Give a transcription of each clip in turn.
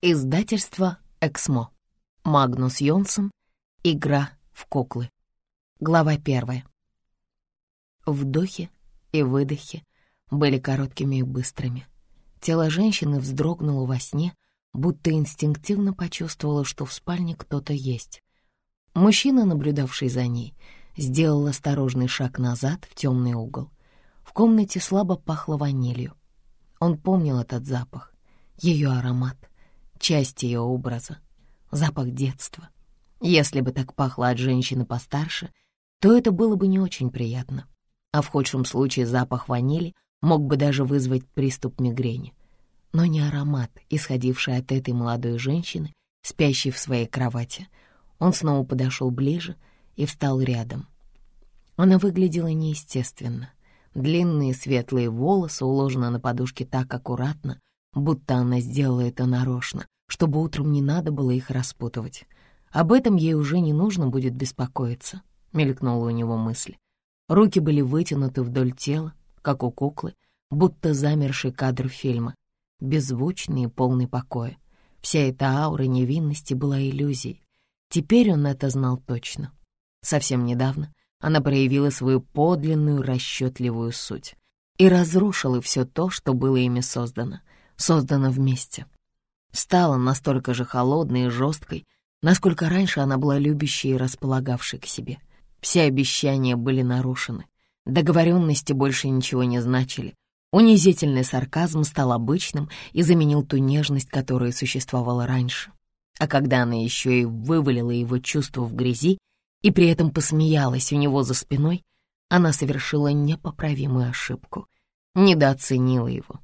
Издательство «Эксмо». Магнус Йонсон. Игра в куклы. Глава первая. Вдохи и выдохи были короткими и быстрыми. Тело женщины вздрогнуло во сне, будто инстинктивно почувствовало, что в спальне кто-то есть. Мужчина, наблюдавший за ней, сделал осторожный шаг назад в темный угол. В комнате слабо пахло ванилью. Он помнил этот запах, ее аромат — часть ее образа, запах детства. Если бы так пахло от женщины постарше, то это было бы не очень приятно. А в худшем случае запах ванили мог бы даже вызвать приступ мигрени. Но не аромат, исходивший от этой молодой женщины, спящей в своей кровати. Он снова подошел ближе и встал рядом. Она выглядела неестественно. Длинные светлые волосы уложены на подушке так аккуратно, будто она сделала это нарочно, чтобы утром не надо было их распутывать. Об этом ей уже не нужно будет беспокоиться, мелькнула у него мысль. Руки были вытянуты вдоль тела, как у куклы, будто замерший кадр фильма, беззвучный и полный покоя. Вся эта аура невинности была иллюзией. Теперь он это знал точно. Совсем недавно она проявила свою подлинную расчетливую суть и разрушила все то, что было ими создано — создана вместе. Стала настолько же холодной и жесткой, насколько раньше она была любящей и располагавшей к себе. Все обещания были нарушены. Договоренности больше ничего не значили. Унизительный сарказм стал обычным и заменил ту нежность, которая существовала раньше. А когда она еще и вывалила его чувства в грязи и при этом посмеялась у него за спиной, она совершила непоправимую ошибку, недооценила его.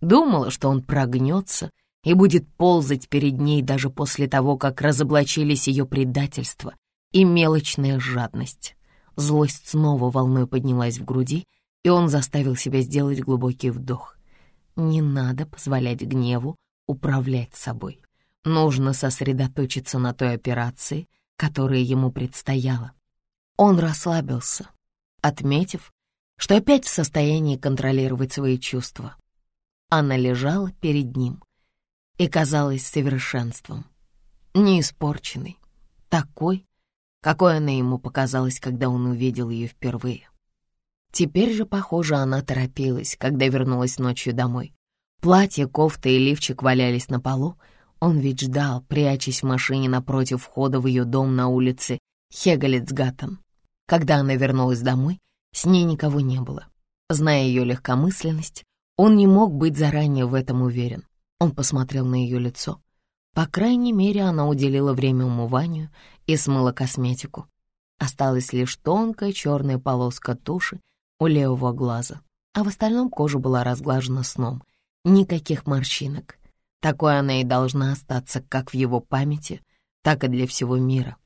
Думала, что он прогнется и будет ползать перед ней даже после того, как разоблачились ее предательство и мелочная жадность. Злость снова волной поднялась в груди, и он заставил себя сделать глубокий вдох. Не надо позволять гневу управлять собой. Нужно сосредоточиться на той операции, которая ему предстояла. Он расслабился, отметив, что опять в состоянии контролировать свои чувства. Она лежала перед ним и казалась совершенством, не испорченной, такой, какой она ему показалась, когда он увидел ее впервые. Теперь же, похоже, она торопилась, когда вернулась ночью домой. Платье, кофта и лифчик валялись на полу. Он ведь ждал, прячась в машине напротив входа в ее дом на улице Хегалицгаттен. Когда она вернулась домой, с ней никого не было. Зная ее легкомысленность, он не мог быть заранее в этом уверен. Он посмотрел на ее лицо. По крайней мере, она уделила время умыванию и смыла косметику. Осталась лишь тонкая черная полоска туши у левого глаза, а в остальном кожа была разглажена сном. Никаких морщинок. Такой она и должна остаться как в его памяти, так и для всего мира.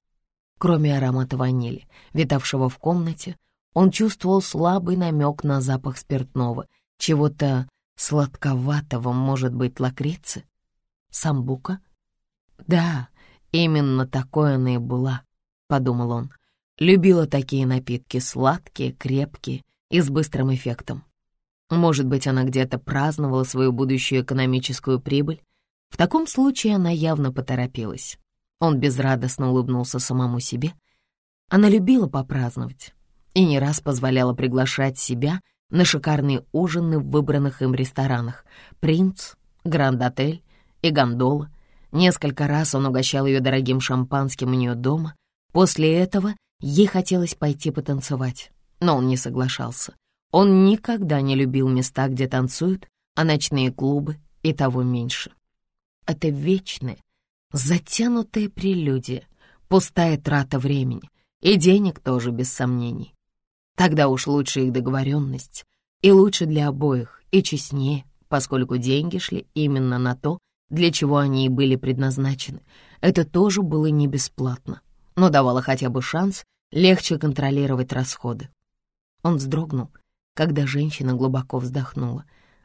Кроме аромата ванили, витавшего в комнате, он чувствовал слабый намек на запах спиртного — чего-то сладковатого, может быть, лакрицы? Самбука? Да, именно такой она и была, — подумал он. Любила такие напитки, сладкие, крепкие и с быстрым эффектом. Может быть, она где-то праздновала свою будущую экономическую прибыль? В таком случае она явно поторопилась. Он безрадостно улыбнулся самому себе. Она любила попраздновать и не раз позволяла приглашать себя на шикарные ужины в выбранных им ресторанах «Принц», «Гранд-отель» и «Гондола». Несколько раз он угощал ее дорогим шампанским у нее дома. После этого ей хотелось пойти потанцевать, но он не соглашался. Он никогда не любил места, где танцуют, а ночные клубы и того меньше. Это вечная, затянутая прелюдия, пустая трата времени, и денег тоже без сомнений. Тогда уж лучше их договоренность, и лучше для обоих, и честнее, поскольку деньги шли именно на то, для чего они и были предназначены. Это тоже было не бесплатно, но давало хотя бы шанс легче контролировать расходы. Он вздрогнул, когда женщина глубоко вздохнула.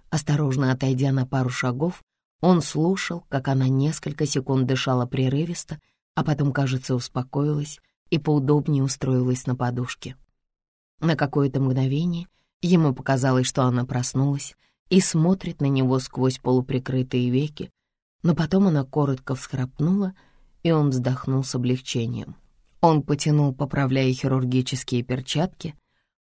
Осторожно отойдя на пару шагов, он слушал, как она несколько секунд дышала прерывисто, а потом, кажется, успокоилась и поудобнее устроилась на подушке. На какое-то мгновение ему показалось, что она проснулась и смотрит на него сквозь полуприкрытые веки. но потом она коротко всхрапнула, и он вздохнул с облегчением. Он потянул, поправляя хирургические перчатки,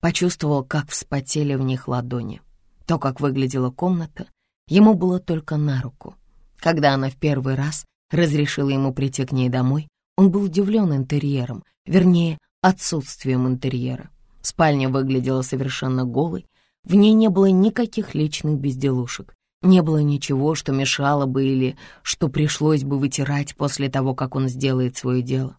почувствовал, как вспотели в них ладони. То, как выглядела комната, ему было только на руку. Когда она в первый раз разрешила ему прийти к ней домой, он был удивлен интерьером, вернее, отсутствием интерьера. Спальня выглядела совершенно голой, в ней не было никаких личных безделушек, не было ничего, что мешало бы или что пришлось бы вытирать после того, как он сделает свое дело.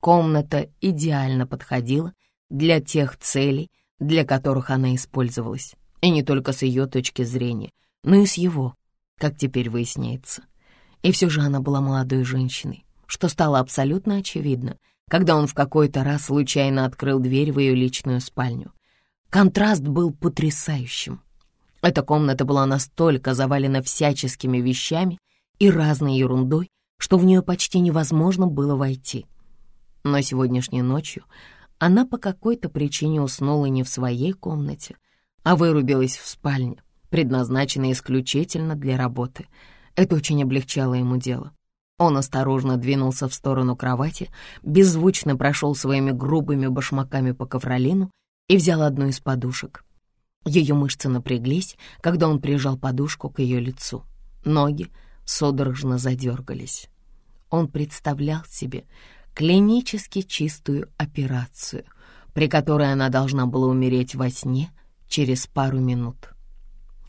Комната идеально подходила для тех целей, для которых она использовалась, и не только с ее точки зрения, но и с его, как теперь выясняется. И все же она была молодой женщиной, что стало абсолютно очевидно, когда он в какой-то раз случайно открыл дверь в ее личную спальню. Контраст был потрясающим. Эта комната была настолько завалена всяческими вещами и разной ерундой, что в нее почти невозможно было войти. Но сегодняшней ночью она по какой-то причине уснула не в своей комнате, а вырубилась в спальне, предназначенной исключительно для работы. Это очень облегчало ему дело. Он осторожно двинулся в сторону кровати, беззвучно прошел своими грубыми башмаками по ковролину и взял одну из подушек. Ее мышцы напряглись, когда он прижал подушку к ее лицу. Ноги судорожно задергались. Он представлял себе, клинически чистую операцию, при которой она должна была умереть во сне через пару минут.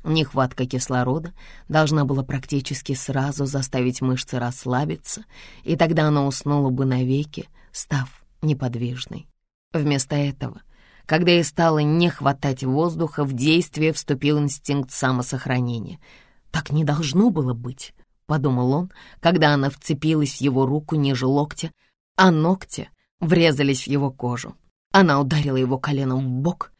Нехватка кислорода должна была практически сразу заставить мышцы расслабиться, и тогда она уснула бы навеки, став неподвижной. Вместо этого, когда ей стало не хватать воздуха, в действие вступил инстинкт самосохранения. «Так не должно было быть», — подумал он, когда она вцепилась в его руку ниже локтя, а ногти врезались в его кожу. Она ударила его коленом в бок,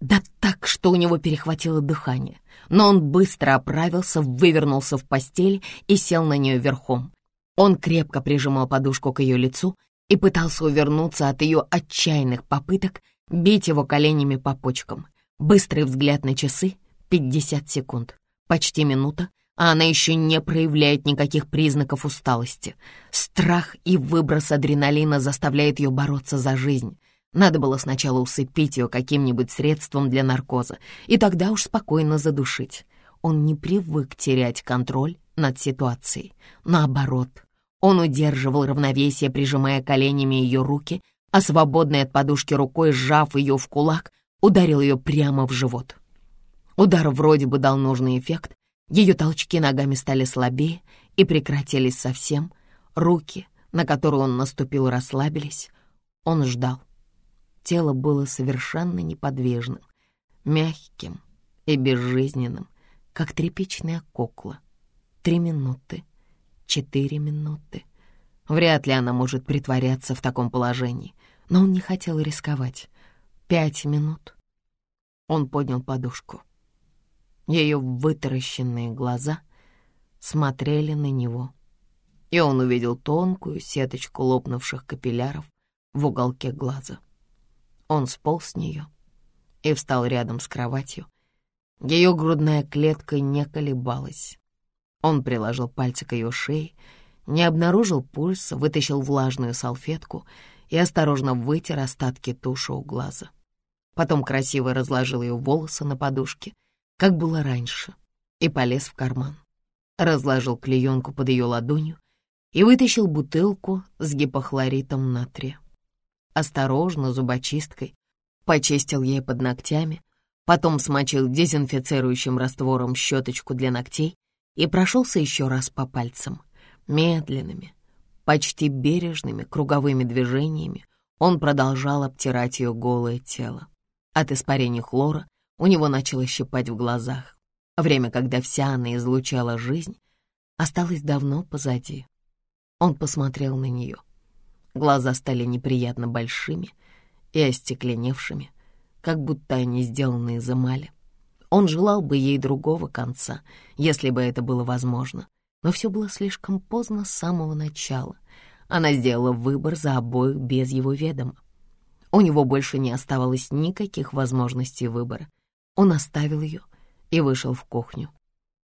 да так, что у него перехватило дыхание. Но он быстро оправился, вывернулся в постель и сел на нее верхом. Он крепко прижимал подушку к ее лицу и пытался увернуться от ее отчаянных попыток бить его коленями по почкам. Быстрый взгляд на часы — 50 секунд. Почти минута, а она еще не проявляет никаких признаков усталости. Страх и выброс адреналина заставляет ее бороться за жизнь. Надо было сначала усыпить ее каким-нибудь средством для наркоза, и тогда уж спокойно задушить. Он не привык терять контроль над ситуацией. Наоборот, он удерживал равновесие, прижимая коленями ее руки, а свободной от подушки рукой, сжав ее в кулак, ударил ее прямо в живот. Удар вроде бы дал нужный эффект, ее толчки ногами стали слабее и прекратились совсем. Руки, на которые он наступил, расслабились. Он ждал. Тело было совершенно неподвижным, мягким и безжизненным, как тряпичная кукла. Три минуты, четыре минуты. Вряд ли она может притворяться в таком положении, но он не хотел рисковать. Пять минут. Он поднял подушку. Ее вытаращенные глаза смотрели на него, и он увидел тонкую сеточку лопнувших капилляров в уголке глаза. Он сполз с нее и встал рядом с кроватью. Ее грудная клетка не колебалась. Он приложил пальцы к ее шее, не обнаружил пульса, вытащил влажную салфетку и осторожно вытер остатки туши у глаза. Потом красиво разложил ее волосы на подушке — как было раньше, и полез в карман. Разложил клеенку под ее ладонью и вытащил бутылку с гипохлоритом натрия. Осторожно, зубочисткой, почистил ей под ногтями, потом смочил дезинфицирующим раствором щеточку для ногтей и прошелся еще раз по пальцам. Медленными, почти бережными круговыми движениями он продолжал обтирать ее голое тело. От испарения хлора у него начало щипать в глазах. Время, когда вся она излучала жизнь, осталось давно позади. Он посмотрел на нее. Глаза стали неприятно большими и остекленевшими, как будто они сделаны из эмали. Он желал бы ей другого конца, если бы это было возможно. Но все было слишком поздно с самого начала. Она сделала выбор за обоих без его ведома. У него больше не оставалось никаких возможностей выбора. Он оставил ее и вышел в кухню.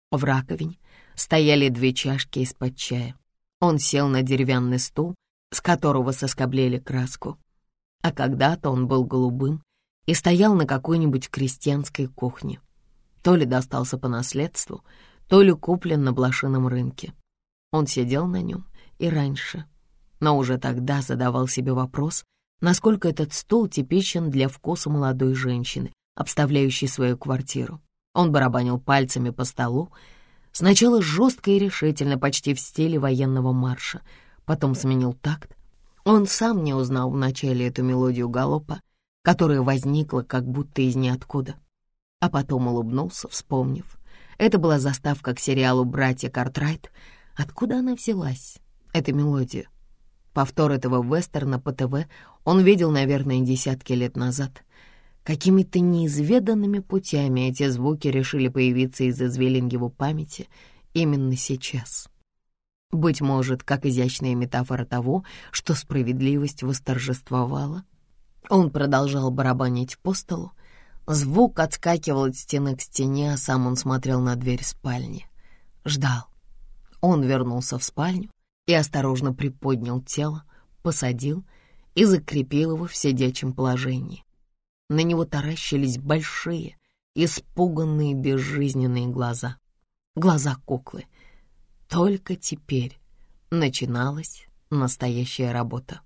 В раковине стояли две чашки из-под чая. Он сел на деревянный стул, с которого соскоблели краску. А когда-то он был голубым и стоял на какой-нибудь крестьянской кухне. То ли достался по наследству, то ли куплен на блошином рынке. Он сидел на нем и раньше, но уже тогда задавал себе вопрос, насколько этот стул типичен для вкуса молодой женщины, обставляющей свою квартиру. Он барабанил пальцами по столу, сначала жестко и решительно, почти в стиле военного марша, потом сменил такт. Он сам не узнал вначале эту мелодию галопа, которая возникла как будто из ниоткуда, а потом улыбнулся, вспомнив. Это была заставка к сериалу «Братья Картрайт». Откуда она взялась, эта мелодия? Повтор этого вестерна по ТВ он видел, наверное, десятки лет назад. Какими-то неизведанными путями эти звуки решили появиться из извилин его памяти именно сейчас. Быть может, как изящная метафора того, что справедливость восторжествовала. Он продолжал барабанить по столу. Звук отскакивал от стены к стене, а сам он смотрел на дверь спальни. Ждал. Он вернулся в спальню и осторожно приподнял тело, посадил и закрепил его в сидячем положении. На него таращились большие, испуганные безжизненные глаза. Глаза куклы. Только теперь начиналась настоящая работа.